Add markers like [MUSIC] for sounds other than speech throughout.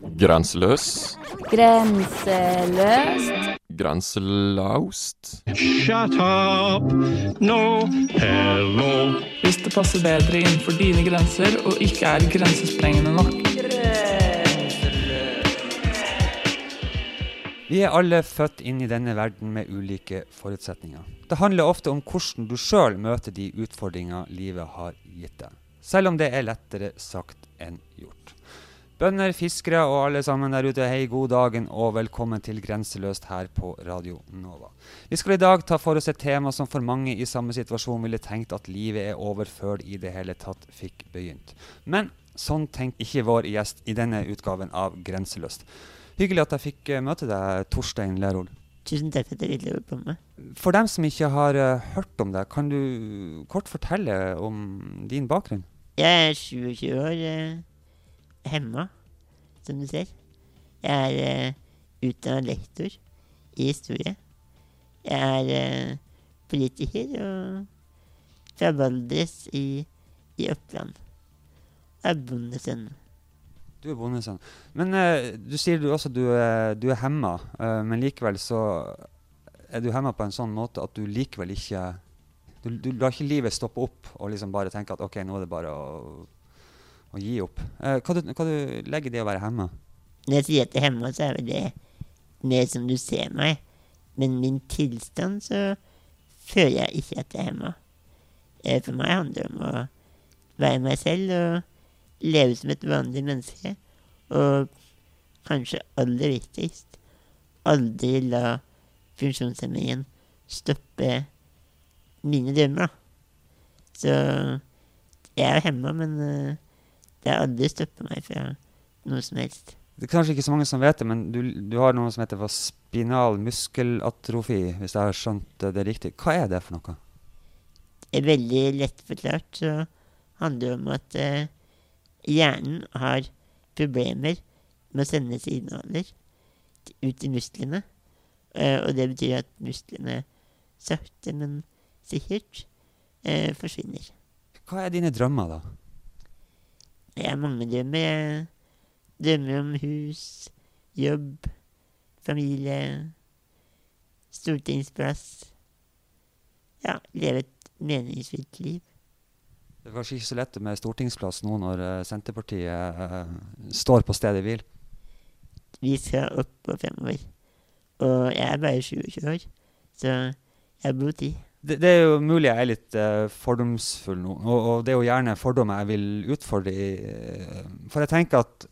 Grenseløs. Grenseløst. Grenselaust. Shut up! No, hello. Hvis det passer bedre innenfor dine grenser og ikke er grensesprengende nok. Vi er alle født inn i denne verden med ulike forutsetninger. Det handler ofte om hvordan du sjøl møter de utfordringer livet har gitt deg. Selv om det er lettere sagt enn gjort. Bønder, fiskere og alle sammen der ute, hei, god dagen og velkommen til Grenseløst her på Radio Nova. Vi skal i dag ta for oss et tema som for mange i samme situasjon ville tenkt at livet er over før i det hele tatt fikk begynt. Men sånn tenker ikke vår gjest i denne utgaven av Grenseløst. Hyggelig at jeg fikk eh, møte deg, Torstein Lerol. Tusen takk for at jeg ville komme. For dem som ikke har uh, hørt om deg, kan du kort fortelle om din bakgrunn? Jeg er 27 år, uh, hemma, som du ser. Jeg er uh, utdannet lektor i historie. Jeg er uh, politiker og fra Valdres i, i Oppland. Jeg er bondesønn. Du er bondesønn. Men uh, du sier du også du, uh, du er hemma, men likevel så er du hemma på en sånn måte at du likevel ikke Du, du lar ikke livet stoppe opp og liksom bare tenke at OK, nå er det bare å, å gi opp. hva, du, hva du legger i det å være hemma? Når jeg sier at jeg er hemma, så er vel det mer som du ser meg. Men min tilstand så føler jeg ikke at jeg er hemma. For meg handler det om å være meg selv og leve som et vanlig menneske. Og kanskje aller viktigst aldri la funksjonshemmingen stoppe mine drømmer. Så jeg er hemma, men det har aldri stoppet meg fra noe som helst. Det er kanskje ikke så mange som vet det, men du, du har noe som heter for spinal muskelatrofi, hvis jeg har skjønt det riktig. Hva er det for noe? Det er veldig lett forklart så handler det om at eh, hjernen har problemer med å sende signaler ut i musklene. Eh, og det betyr at musklene sakte, men sikkert eh, forsvinner. Hva er dine drømmer, da? Jeg har mange drømmer. Jeg drømmer om hus, jobb, familie, stortingsplass. Ja, leve et meningsfylt liv. Det er kanskje ikke så lett med stortingsplass nå når uh, Senterpartiet uh, står på stedet hvil? Vi skal opp og fremover. Og jeg er bare 27 år, så jeg har blod tid. Det, det, er jo mulig jeg er litt uh, fordomsfull nå, og, og, det er jo gjerne fordommer jeg vil utfordre i. for jeg tenker at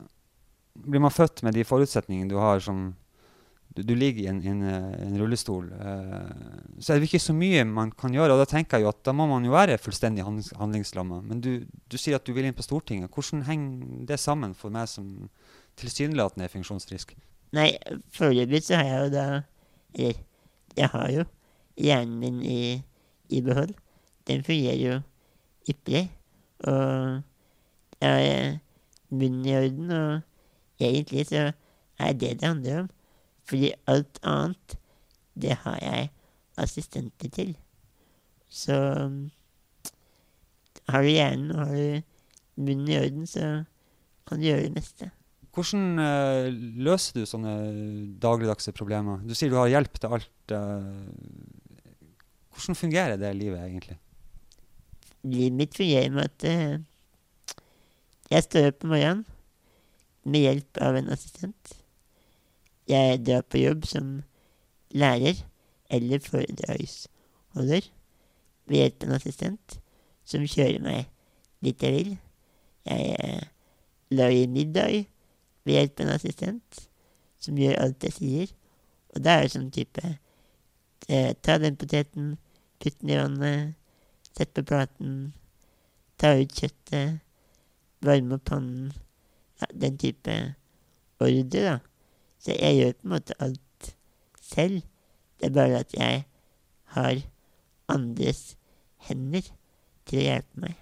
blir man født med de forutsetningene du har som du, du ligger i en, en, en rullestol, uh, så er det ikke så mye man kan gjøre. Og da tenker jeg jo at da må man jo være fullstendig handlings, handlingslamma. Men du, du, sier at du vil inn på Stortinget. Hvordan henger det sammen for meg som tilsynelatende er funksjonsfrisk? Nei, foreløpig så har jeg jo da Eller, jeg har jo hjernen min i, i behold. Den fungerer jo ypperlig. Og jeg har munnen i orden, og egentlig så er det det handler om. Fordi alt annet, det har jeg assistenter til. Så har du hjernen og har du munnen i orden, så kan du gjøre det meste. Hvordan uh, løser du sånne dagligdagse problemer? Du sier du har hjelp til alt. Uh, hvordan fungerer det livet egentlig? Livet mitt fungerer med at uh, jeg står opp om morgenen med hjelp av en assistent. Jeg drar på jobb som lærer eller foredragsholder ved hjelp av en assistent som kjører meg dit jeg vil. Jeg lager middag ved hjelp av en assistent som gjør alt jeg sier. Og da er det sånn type eh, Ta den poteten, putt den i vannet, sett på platen, ta ut kjøttet, varme opp pannen Ja, den type ordre, da. Så jeg gjør på en måte alt selv. Det er bare at jeg har andres hender til å hjelpe meg.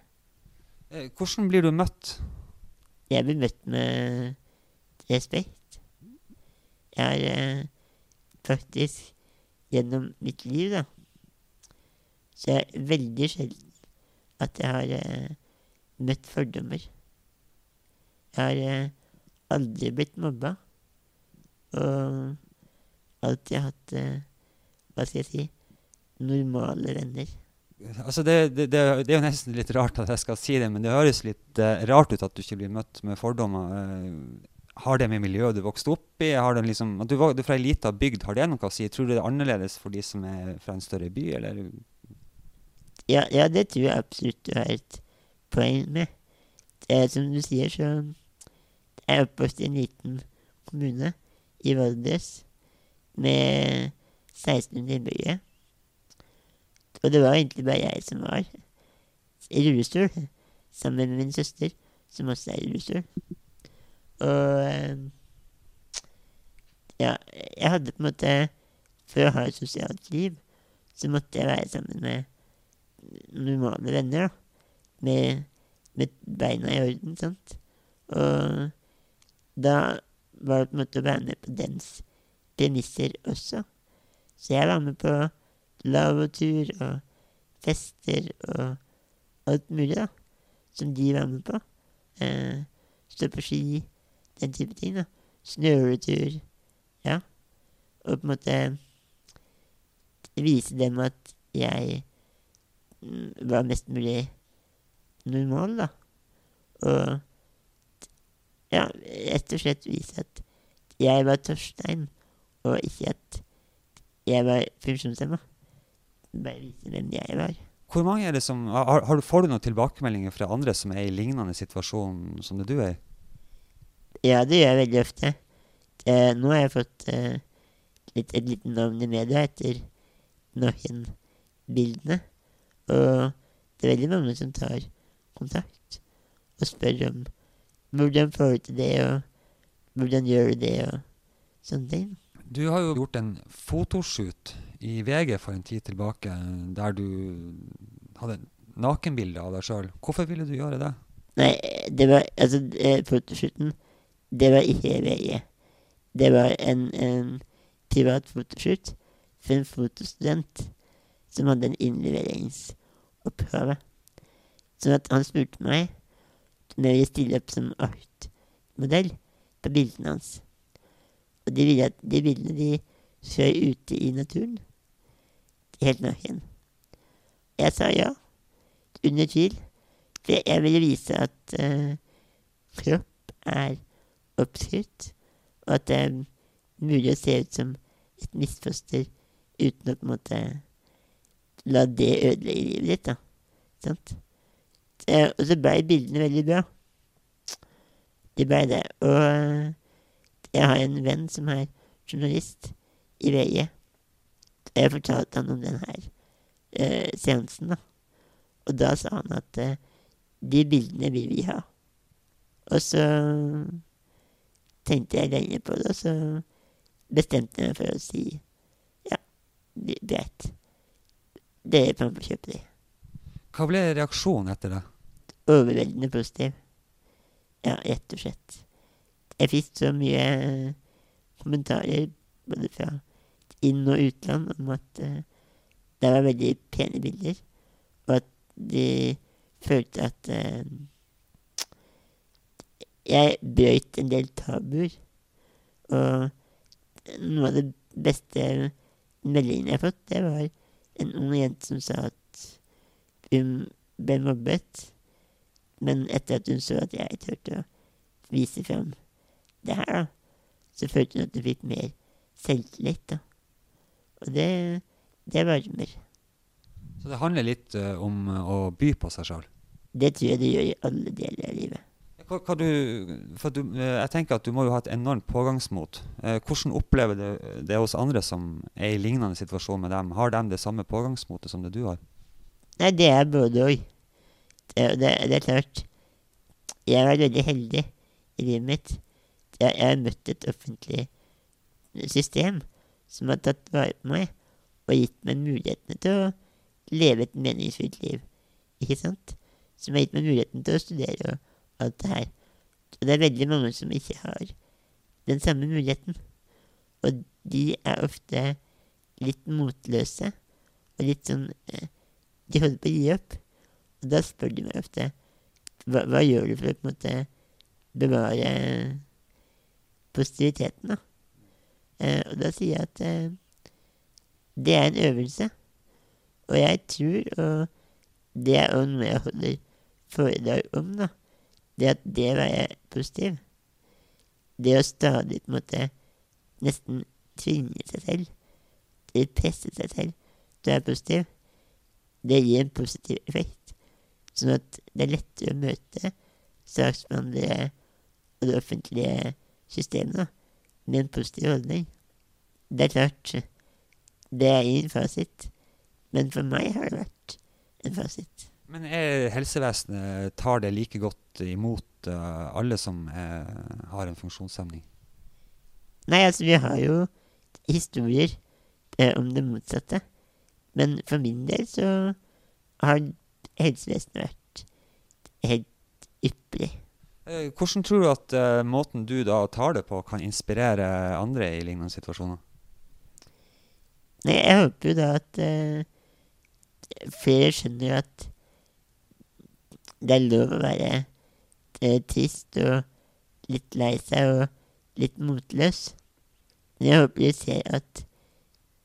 Hvordan blir du møtt? Jeg blir møtt med respekt. Jeg har eh, faktisk gjennom mitt liv, da Så det er veldig sjelden at jeg har eh, møtt fordommer. Jeg har eh, aldri blitt mobba. Og alltid hatt eh, Hva skal jeg si normale venner. Altså det, det, det, det er jo nesten litt rart at jeg skal si det, men det høres litt eh, rart ut at du ikke blir møtt med fordommer. Eh, har det med miljøet du vokste opp i? Har det liksom, at du, du er fra ei lita bygd, har det noe å si? Tror du det er annerledes for de som er fra en større by, eller? Ja, ja, det tror jeg absolutt du har et poeng med. Eh, som du sier, så er jeg oppvokst i en liten kommune i Valdres med 1600 innbyggere. Og det var egentlig bare jeg som var i rullestol, sammen med min søster, som også er i rullestol. Og eh, ja, jeg hadde på en måte For å ha et sosialt liv, så måtte jeg være sammen med normale venner, da. Med, med beina i orden, sant. Og da var det på en måte å være med på dens premisser også. Så jeg var med på lavvotur og fester og alt mulig, da. Som de var med på. Eh, stå på ski, den type ting, da. Snøletur. Ja. Og på en måte vise dem at jeg var mest mulig normal, da. Og ja, rett og slett vise at jeg var Torstein, og ikke at jeg var funksjonshemma. Bare vise hvem jeg var. Hvor mange er det som, har, har, du- får du noen tilbakemeldinger fra andre som er i lignende situasjon som det du er i? Ja, det gjør jeg veldig ofte. Eh, nå har jeg fått eh, litt, et lite navn i media etter Nohin-bildene. Og det er veldig mange som tar kontakt og spør om hvordan får du til det, og hvordan gjør du det, og sånne ting. Du har jo gjort en fotoshoot i VG for en tid tilbake, der du hadde nakenbilde av deg sjøl. Hvorfor ville du gjøre det? Nei, det var Altså, eh, fotoshooten, det var ikke VG. Det var en, en privat fotoshoot for en fotostudent som hadde en innleveringsoppgave. Så han spurte meg om jeg ville stille opp som artmodell på bildene hans. Og de ville de bildene de skjøt ute i naturen. Helt naken. Jeg sa ja. Under tvil. For jeg ville vise at eh, kropp er oppskrytt, og at det er mulig å se ut som et misfoster uten å på en måte la det ødelegge livet ditt, da. Sant? Eh, og så blei bildene veldig bra. Det blei det. Og eh, jeg har en venn som er journalist i VG. Jeg fortalte han om den her eh, seansen, da. Og da sa han at eh, de bildene vil vi ha. Og så tenkte jeg lenge på det, og så bestemte jeg meg for å si ja, greit. Dere kan å kjøpe det. Hva ble reaksjonen etter det? Overveldende positiv. Ja, rett og slett. Jeg fikk så mye kommentarer både fra inn- og utland om at uh, det var veldig pene bilder, og at de følte at uh, jeg brøyt en del tabuer. Og noe av det beste meldingen jeg har fått, det var en ung jente som sa at hun ble mobbet. Men etter at hun så at jeg turte å vise fram det her, da, så følte hun at hun fikk mer selvtillit. da. Og det, det varmer. Så det handler litt uh, om eh, å by på seg sjøl. Det tror jeg det gjør i alle deler av livet. Hva, hva du, for du, eh, jeg tenker at du må jo ha et enormt pågangsmot. Eh, hvordan opplever du det hos andre som er i lignende situasjon med dem? Har de det samme pågangsmotet som det du har? Nei, det er både og. Det, det, det er klart. Jeg var veldig heldig i livet mitt. Jeg har møtt et offentlig system som har tatt vare på meg og gitt meg mulighetene til å leve et meningsfylt liv. Ikke sant? Som har gitt meg muligheten til å studere og alt det her. Og det er veldig mange som ikke har den samme muligheten. Og de er ofte litt motløse og litt sånn eh, De holder på å gi opp. Og da spør de meg ofte hva, hva gjør du for å på en måte bevare positiviteten, da. Eh, og da sier jeg at eh, det er en øvelse. Og jeg tror, og det er også noe jeg holder foredrag om, da, det at det var jeg positiv, det å stadig på en måte nesten tvinge seg selv, eller presse seg selv til å være positiv, det gir en positiv effekt. Sånn at det er lettere å møte saksbehandlere og det offentlige systemet da, med en positiv holdning. Det er klart, det er ingen fasit, men for meg har det vært en fasit. Men helsevesenet tar det like godt imot uh, alle som er, har en funksjonshemning? Nei, altså, vi har jo historier eh, om det motsatte. Men for min del så har helsevesenet vært helt ypperlig. Uh, hvordan tror du at uh, måten du da tar det på, kan inspirere andre i lignende situasjoner? Nei, jeg håper jo da at flere skjønner at det er lov å være eh, trist og litt lei seg og litt motløs. Men jeg håper de ser at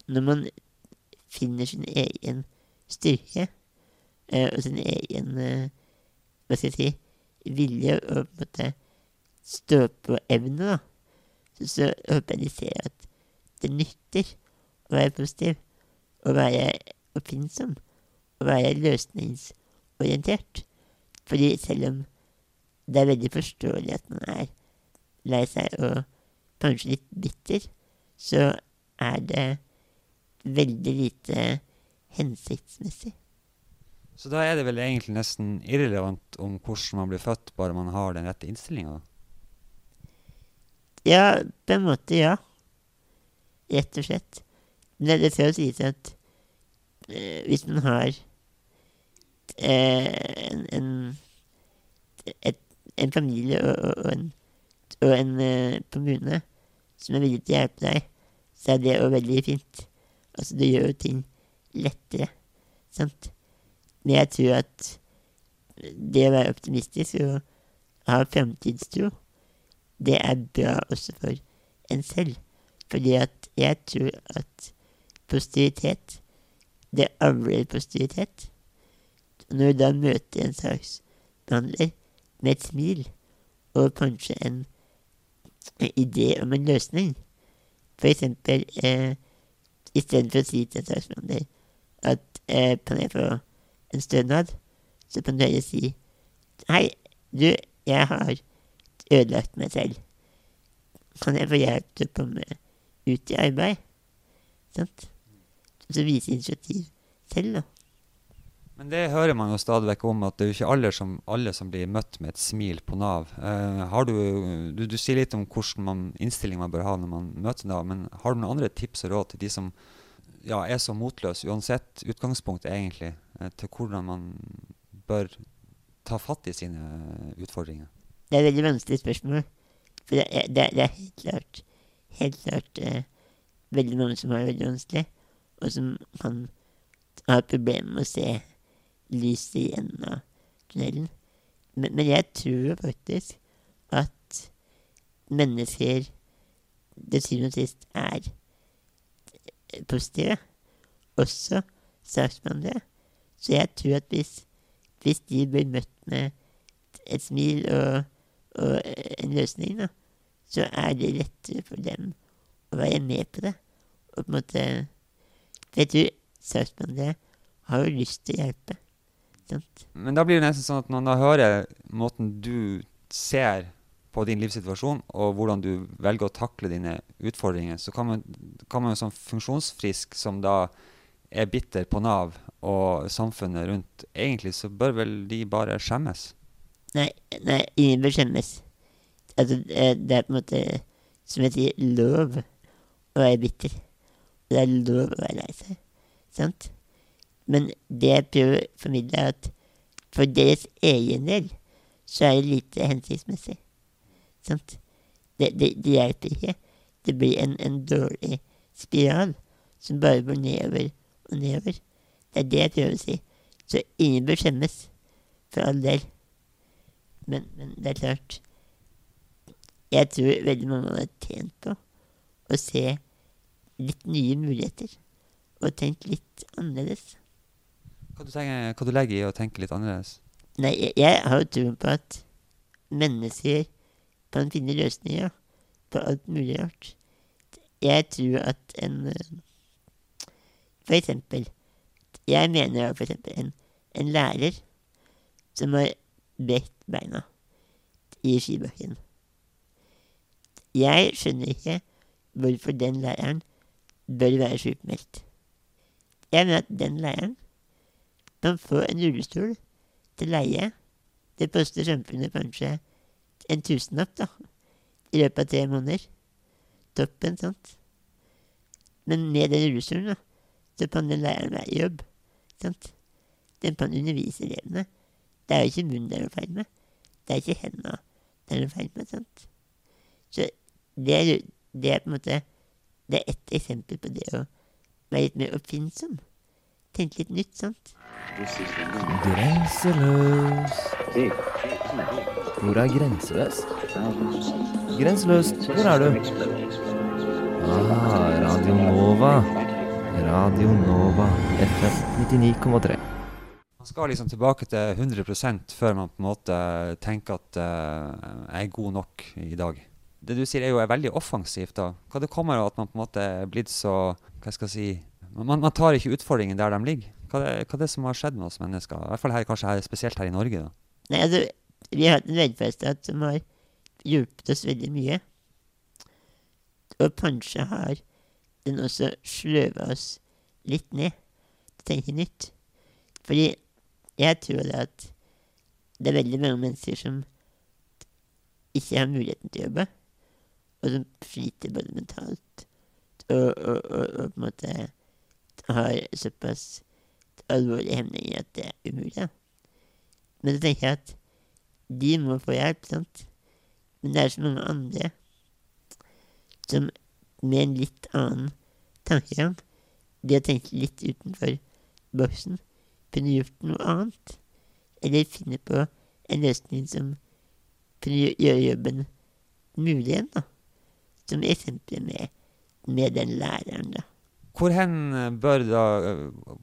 når man finner sin egen styrke eh, og sin egen eh, Hva skal jeg si vilje og på en måte stå på evne, da, så, så håper jeg de ser at det nytter å være positiv, å være oppfinnsom, å være løsningsorientert. Fordi selv om det er veldig forståelig at man er lei seg og kanskje litt bitter, så er det veldig lite hensiktsmessig. Så da er det vel egentlig nesten irrelevant om hvordan man blir født, bare man har den rette innstillinga? Ja, på en måte, ja. Rett og slett. Men det skal jo sies at eh, hvis man har en, en, et, en familie og, og en, og en eh, kommune som er villig til å hjelpe deg, så er det òg veldig fint. Altså, det gjør jo ting lettere, sant? Men jeg tror at det å være optimistisk og ha fremtidstro, det er bra også for en selv. Fordi at jeg tror at positivitet, det avler positivitet. Når du da møter en saksbehandler med et smil og kanskje en idé om en løsning, for eksempel eh, istedenfor å si til en saksbehandler at eh, kan jeg få en stønad, så kan du heller si Hei, du, jeg har ødelagt meg selv. Kan jeg få hjelp til å komme ut i arbeid? Sant? Så vise initiativ selv, da. Men det hører man jo stadig vekk om, at det er jo ikke alle som, alle som blir møtt med et smil på Nav. Eh, du, du, du, sier litt om hvordan man, innstilling man bør ha når man møter Nav, men har du noen andre tips og råd til de som ja, er så motløse, uansett utgangspunkt egentlig, eh, til hvordan man bør ta fatt i sine utfordringer? Det er veldig vanskelig spørsmål. For det er, det er helt klart, helt klart eh, veldig mange som har det veldig vanskelig, og som kan ha problemer med å se lyset i enden av tunnelen. Men, men, jeg tror faktisk at mennesker til syvende og sist er positive. Også saksbehandlere. Så jeg tror at hvis, hvis de blir møtt med et smil og, og en løsning, da, så er det lettere for dem å være med på det. Og på en måte For jeg tror saksbehandlere har jo lyst til å hjelpe. Sant? Men da blir det nesten sånn at når man hører måten du ser på din livssituasjon, og hvordan du velger å takle dine utfordringer, så kan man, kan man som funksjonsfrisk som da er bitter på Nav og samfunnet rundt, egentlig så bør vel de bare skjemmes? Nei, nei ingen bør skjemmes. Altså, det er på en måte, som jeg sier, lov å være bitter. Det er lov å være lei seg. Sant? Men det jeg prøver å formidle, er at for deres egen del så er det lite hensiktsmessig. Sant? Det, det, det, hjelper ikke. Det blir en, en, dårlig spiral som bare går nedover og nedover. Det er det jeg prøver å si. Så ingen bør skjemmes, for all del. Men, men det er klart jeg tror veldig mange hadde tjent på å se litt nye muligheter. Og tenkt litt annerledes. Hva du, tenker, hva du legger i å tenke litt annerledes? Nei, jeg, jeg har jo troen på at mennesker kan finne løsninger på alt mulig rart. Jeg tror at en For eksempel Jeg mener for eksempel en, en lærer som har brekt beina i skibakken. Jeg skjønner ikke hvorfor den læreren bør være sjukmeldt. Jeg mener at den læreren kan få en rullestol til leie. Det koster samfunnet kanskje en tusenlapp, da, i løpet av tre måneder. Toppen, sant? Men med den rullestolen, da, så kan den læreren være i jobb, sant? Den kan undervise elevene. Det er jo ikke munnen det er noe feil med. Det er ikke henda det er noe feil med, sant? Så det er, det er på en måte Det er ett eksempel på det å være litt mer oppfinnsom. Tenke litt nytt, sant? Grenseløs. Hvor er grenseløs? Grenseløs, hvor er du? Ah, Radio Nova. Radio Nova. FM 99,3. Man skal liksom tilbake til 100% før man på en måte tenker at eh, jeg er god nok i dag. Det du sier er jo veldig offensivt. da. Hva det kommer av at man på en måte er blitt så Hva skal jeg si Man, man tar ikke utfordringen der de ligger. Hva det, hva det er som har skjedd med oss mennesker? I hvert fall her, kanskje her, spesielt her i Norge. da. Nei, altså, vi har hatt en velferdsstat som har hjulpet oss veldig mye. Og kanskje har den også sløva oss litt ned tenke nytt. Fordi jeg tror det at det er veldig mange mennesker som ikke har muligheten til å jobbe, og som sliter både mentalt og, og, og, og på en måte har såpass alvorlige hemninger at det er umulig. Men så tenker jeg at de må få hjelp, sant? Men det er så mange andre som med en litt annen tankegang, de har tenkt litt utenfor boksen, kunne gjort noe annet. Eller finne på en løsning som kunne gjøre jobben mulig igjen, da. Som eksempelet med, med den læreren, da. Hvor, hen bør da,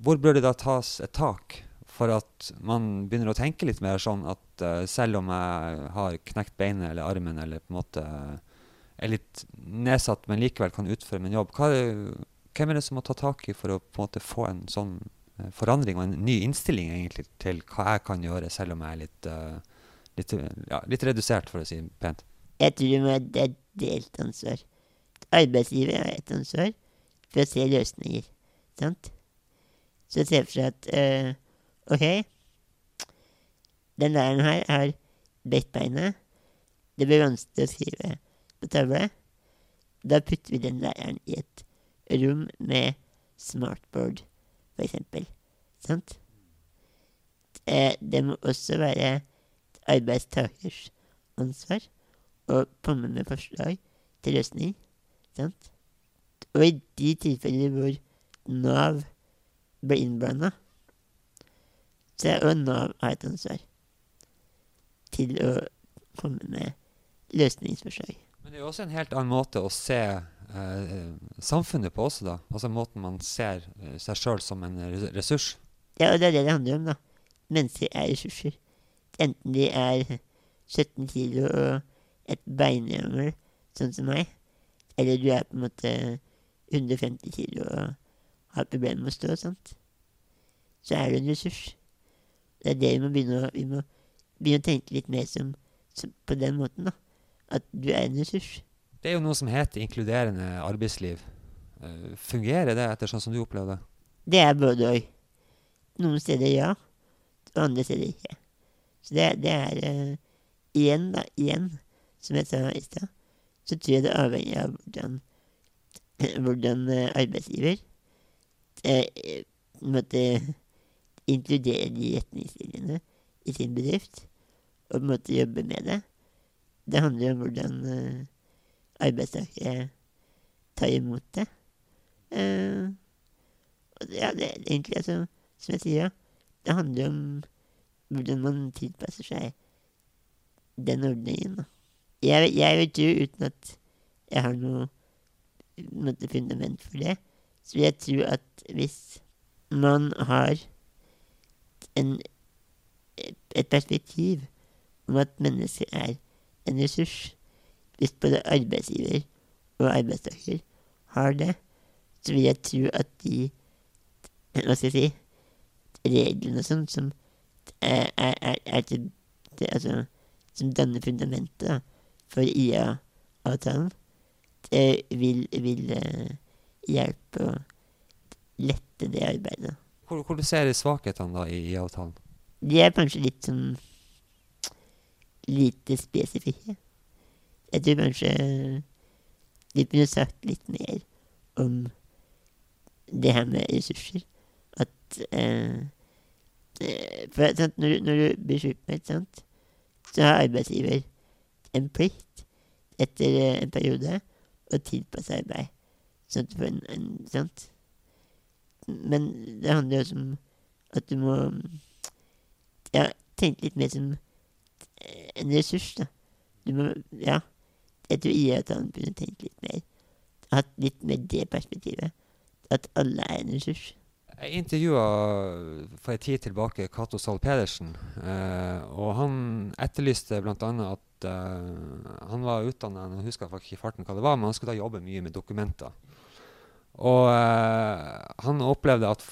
hvor bør det da tas et tak for at man begynner å tenke litt mer sånn at uh, selv om jeg har knekt beinet eller armen eller på en måte er litt nedsatt, men likevel kan utføre min jobb, hva, hvem er det som må ta tak i for å på en måte få en sånn eh, forandring og en ny innstilling egentlig til hva jeg kan gjøre, selv om jeg er litt, uh, litt, ja, litt redusert, for å si pent? Jeg tror det er et delt ansvar. Arbeidsgiver har et ansvar for å se løsninger, sant? Så se for seg at eh, OK, den læreren her har bredt beinet. Det blir vanskelig å skrive på tavle. Da putter vi den læreren i et rom med smartboard, for eksempel. Sant? Eh, det må også være arbeidstakers ansvar å komme med forslag til løsning. Sant? Og i de tilfeller hvor Nav ble innblanda, så er jo Nav har et ansvar til å komme med løsningsforslag. Men det er jo også en helt annen måte å se eh, samfunnet på også, da. Altså måten man ser eh, seg sjøl som en ressurs. Ja, og det er det det handler om, da. Mennesker er ressurser. Enten de er 17 kilo og et beinjammer, sånn som meg, eller du er på en måte 150 kilo og har problemer med å stå, sant. Så er du en ressurs. Det er det vi må begynne å Vi må begynne å tenke litt mer som, som på den måten, da. At du er en ressurs. Det er jo noe som heter inkluderende arbeidsliv. Eh, fungerer det etter sånn som du opplever det? Det er både og. Noen steder ja, og andre steder ikke. Så det, det er uh, igjen, da, igjen, som jeg sa i stad, så tror jeg det avhenger av hvordan, [LAUGHS] hvordan eh, arbeidsgiver eh, måtte inkludere de retningslinjene i sin bedrift, og måtte jobbe med det. Det handler om hvordan eh, arbeidstakere tar imot det. Og det, ja, det er egentlig altså, som jeg sier, det handler om hvordan man tilpasser seg den ordningen, jeg, jeg vil tro, uten at jeg har noe måte, fundament for det, så jeg tro at hvis man har en, et perspektiv om at mennesker er en ressurs, hvis både arbeidsgiver og arbeidstaker har det, så vil jeg tro at de Hva skal jeg si Reglene og sånn som er, er, er, er til, til Altså som danner fundamentet da, for IA-avtalen, vil, vil eh, hjelpe å lette det arbeidet. Hvor, hvor du ser svakhetene da i, i avtalen? De er kanskje litt sånn lite spesifikke. Jeg tror kanskje de kunne sagt litt mer om det her med ressurser. At eh, eh, For sant, når, du- når du blir sjukmeldt, sant, så har arbeidsgiver en plikt etter eh, en periode å tilpasse. Sånn? Men det handler også om at du må ja, tenke litt mer som en ressurs, da. Du må Ja. Jeg tror IA-avtalen burde tenke litt mer. Hatt litt mer det perspektivet. At alle er en ressurs. Jeg intervjua for en tid tilbake Cato Zahl Pedersen, eh, og han etterlyste bl.a. at eh, han var utdanna Jeg husker ikke farten hva det var, men han skulle da jobbe mye med dokumenter. Og eh, han opplevde at,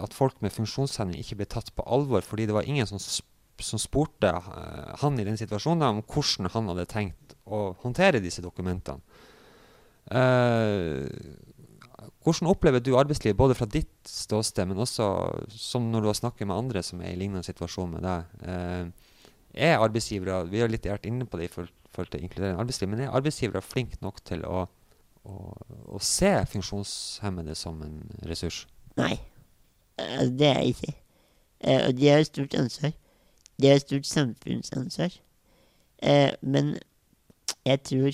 at folk med funksjonshemning ikke ble tatt på alvor fordi det var ingen som, sp som spurte eh, han i den situasjonen om hvordan han hadde tenkt å håndtere disse dokumentene. Eh, hvordan opplever du arbeidslivet, både fra ditt ståsted, men også som når du har snakket med andre som er i lignende situasjon med deg? Eh, er arbeidsgivere Vi har litt vært inne på det i forhold til inkluderende arbeidsliv, men er arbeidsgivere flinke nok til å, å, å se funksjonshemmede som en ressurs? Nei. Altså, det er ikke. Eh, og de har et stort ansvar. De har et stort samfunnsansvar. Eh, men jeg tror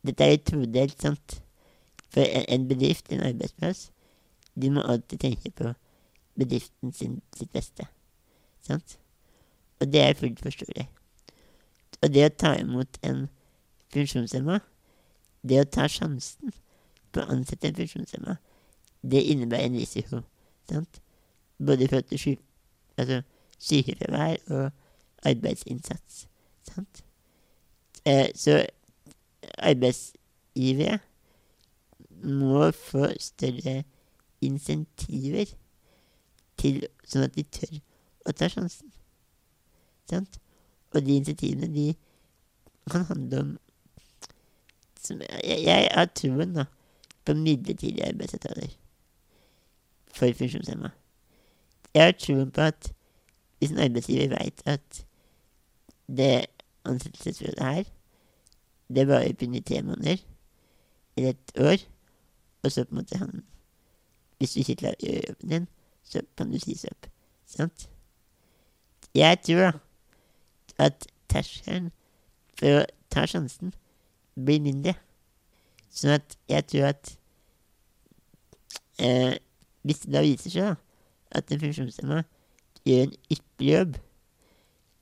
Dette er jo todelt, sant. For en bedrift, en arbeidsplass, de må alltid tenke på bedriften sin, sitt beste. Sant? Og det er fullt forståelig. Og det å ta imot en funksjonshemma, det å ta sjansen på å ansette en funksjonshemma, det innebærer en risiko. Sant? Både i forhold til syk, altså sykefravær og arbeidsinnsats. Sant? Eh, så arbeidsgivere må få større insentiver til, sånn at de tør å ta sjansen. Sant? Og de initiativene, de kan handle om jeg, jeg har troen da, på midlertidige arbeidsavtaler for funksjonshemma. Jeg har troen på at hvis en arbeidsgiver veit at det ansettelsesforholdet her, det varer kun i tre måneder eller et år, og så på en måte han Hvis du ikke klarer å gjøre jobben din, så kan du sies opp. Sant? Jeg tror da at terskelen for å ta sjansen blir mindre. Sånn at jeg tror at eh, Hvis det da viser seg da, at en funksjonshemma gjør en ypperlig jobb,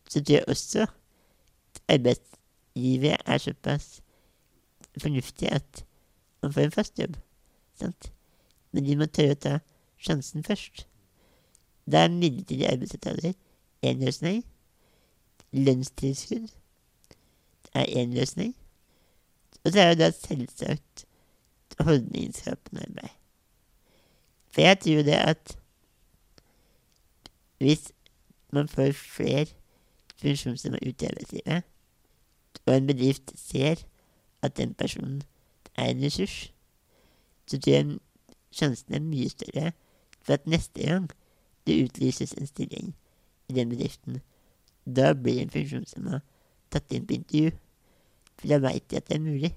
så tror jeg også at arbeidsgivere er såpass fornuftige at man får en fast jobb. Sant? Men de må tørre å ta sjansen først. Da er midlertidige arbeidsavtaler en løsning. Lønnstilskudd er én løsning. Og så er det da selvsagt holdningsskapende arbeid. For jeg tror det at hvis man får flere funksjonshemmede ut i arbeidslivet, og en bedrift ser at den personen er en ressurs, så tror jeg sjansen er mye større for at neste gang det utlyses en stilling i den bedriften, da blir en funksjonshemma tatt inn på intervju. For da veit de at det er mulig.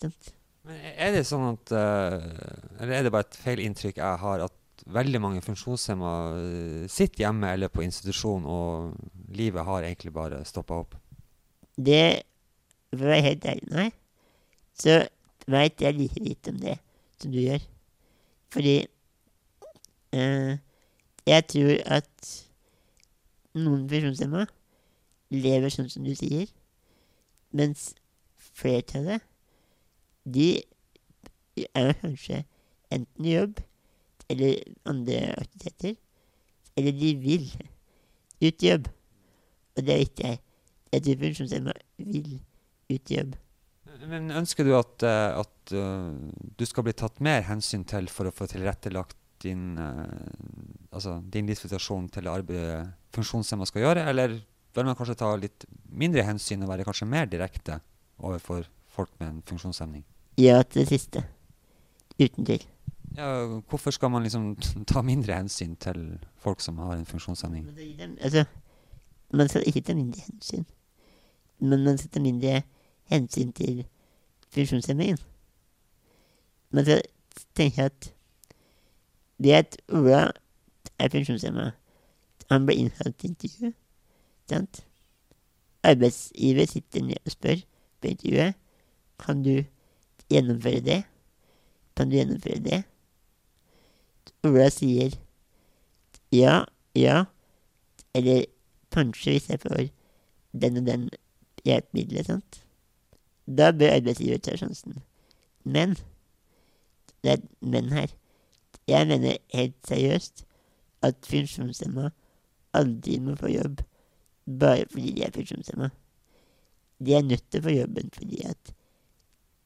Sant? Men er det sånn at eh, Eller er det bare et feil inntrykk jeg har, at veldig mange funksjonshemma eh, sitter hjemme eller på institusjon, og livet har egentlig bare stoppa opp? Det For å være helt ærlig med deg, så veit jeg like lite om det som du gjør. Fordi eh, jeg tror at noen funksjonshemma lever sånn som du sier, mens flertallet, de er kanskje enten i jobb eller andre aktiviteter, eller de vil ut i jobb. Og det er viktig. Jeg tror funksjonshemma vil ut i jobb. Men ønsker du at, eh, at eh, du skal bli tatt mer hensyn til for å få tilrettelagt din, eh, altså din livssituasjon til arbeidet funksjonshemma skal gjøre, eller bør man kanskje ta litt mindre hensyn og være kanskje mer direkte overfor folk med en funksjonshemning? Ja til det siste. Uten tvil. Ja, hvorfor skal man liksom [LAUGHS] ta mindre hensyn til folk som har en funksjonshemning? Dem- Altså, man skal ikke ta mindre hensyn. Men man skal ta mindre hensyn til funksjonshemmingen. Man skal tenke at det at Ola er funksjonshemma Han ble innkalt til intervju, sant? Arbeidsgiver sitter ned og spør på intervjuet Kan du gjennomføre det. Kan du gjennomføre det? Ola sier ja, ja, eller kanskje hvis jeg får den og den hjelpemiddelet, sant. Da bør arbeidsgiver ta sjansen. Men det er men her. Jeg mener helt seriøst at funksjonshemma aldri må få jobb bare fordi de er funksjonshemma. De er nødt til å få jobben fordi at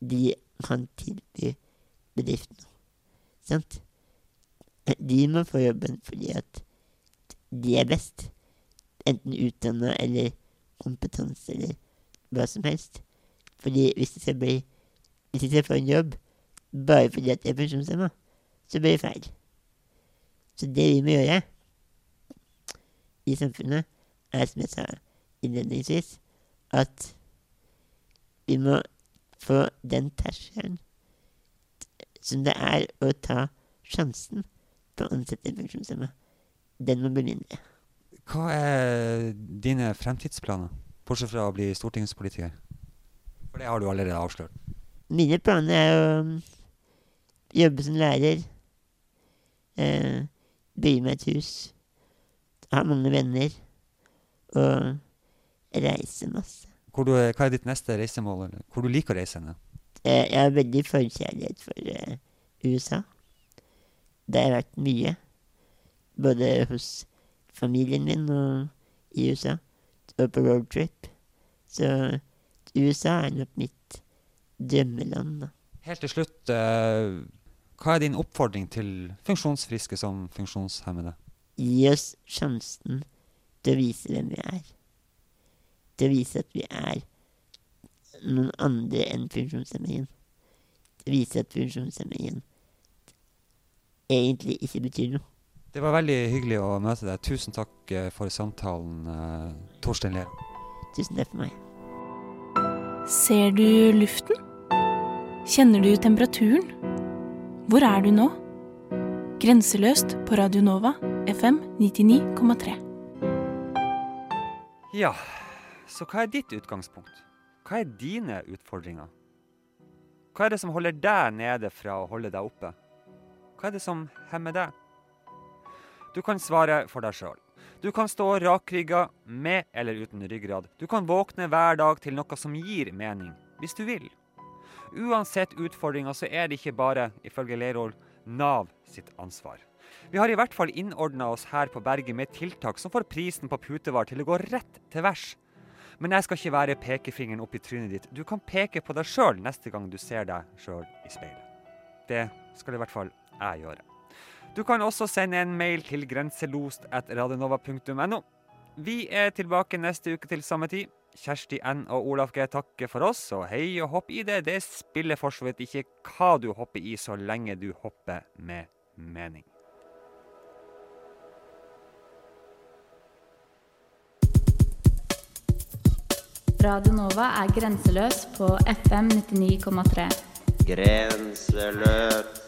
de kan tilby bedriften noe. Sant? De må få jobben fordi at de er best. Enten utdanna eller kompetanse eller hva som helst. Fordi hvis de skal bli Hvis de skal få en jobb bare fordi at de er funksjonshemma, så blir det feil. Så det vi må gjøre i samfunnet, er som jeg sa innledningsvis, at vi må få den terskelen som det er å ta sjansen på å ansette en funksjonshemma. Den må bli mindre. Hva er dine fremtidsplaner, bortsett fra å bli stortingspolitiker? For det har du allerede avslørt. Mine planer er å um, jobbe som lærer, eh, bygge meg et hus, ha mange venner og reise masse. Du, hva er ditt neste reisemål? eller Hvor du liker å reise henne? Eh, jeg har veldig forkjærlighet for eh, USA. Det har vært mye. Både hos familien min og i USA. Og på roadtrip. Så USA er nok mitt drømmeland, da. Helt til slutt, eh, hva er din oppfordring til funksjonsfriske som funksjonshemmede? Gi oss sjansen til å vise hvem vi er. Til å vise at vi er noen andre enn funksjonshemmingen. Til å vise at funksjonshemmingen egentlig ikke betyr noe. Det var veldig hyggelig å møte deg. Tusen takk eh, for samtalen, eh, Torstein Ler. Tusen takk for meg. Ser du luften? Kjenner du temperaturen? Hvor er du nå? Grenseløst på Radio Nova, FM 99,3. Ja, så hva er ditt utgangspunkt? Hva er dine utfordringer? Hva er det som holder deg nede fra å holde deg oppe? Hva er det som hemmer deg? Du kan svare for deg sjøl. Du kan stå rakrygga med eller uten ryggrad. Du kan våkne hver dag til noe som gir mening, hvis du vil. Uansett utfordringer så er det ikke bare, ifølge Leirol, Nav sitt ansvar. Vi har i hvert fall innordna oss her på berget med tiltak som får prisen på putevar til å gå rett til værs. Men jeg skal ikke være pekefingeren opp i trynet ditt. Du kan peke på deg sjøl neste gang du ser deg sjøl i speilet. Det skal i hvert fall jeg gjøre. Du kan også sende en mail til grenselost.radionova.no. Vi er tilbake neste uke til samme tid. Kjersti N og Olaf G takker for oss, og hei og hopp i det. Det spiller for så vidt ikke hva du hopper i, så lenge du hopper med mening. Radio Nova er grenseløs på FM 99,3. Grenseløs.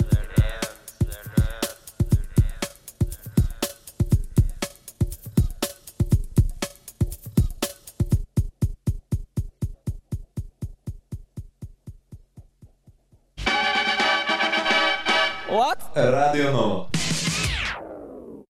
What? Radio Nova.